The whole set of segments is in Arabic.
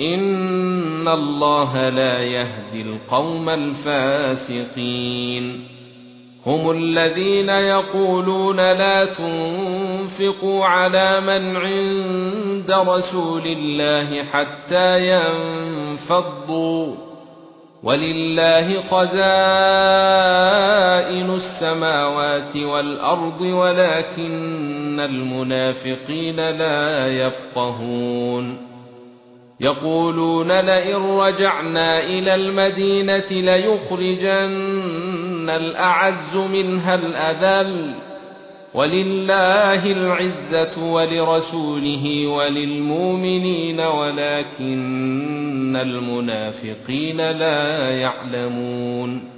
ان الله لا يهدي القوم الفاسقين هم الذين يقولون لا تنفقوا على من عند رسول الله حتى ينفضوا ولله خزائن السماوات والارض ولكن المنافقين لا يفقهون يقولون لئن رجعنا إلى المدينة ليخرجن الأعز منها الأذل ولله العزة ولرسوله وللمؤمنين ولكن المنافقين لا يعلمون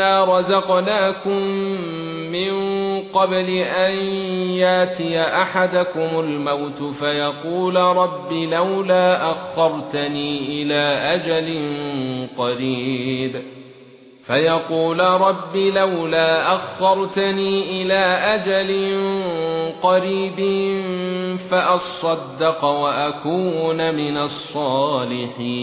رزقناكم من قبل أن ياتي أحدكم الموت فيقول رب لولا أخرتني إلى أجل قريب. فيقول رب لولا أخرتني إلى أجل قريب فأصدق وأكون من الصالحين.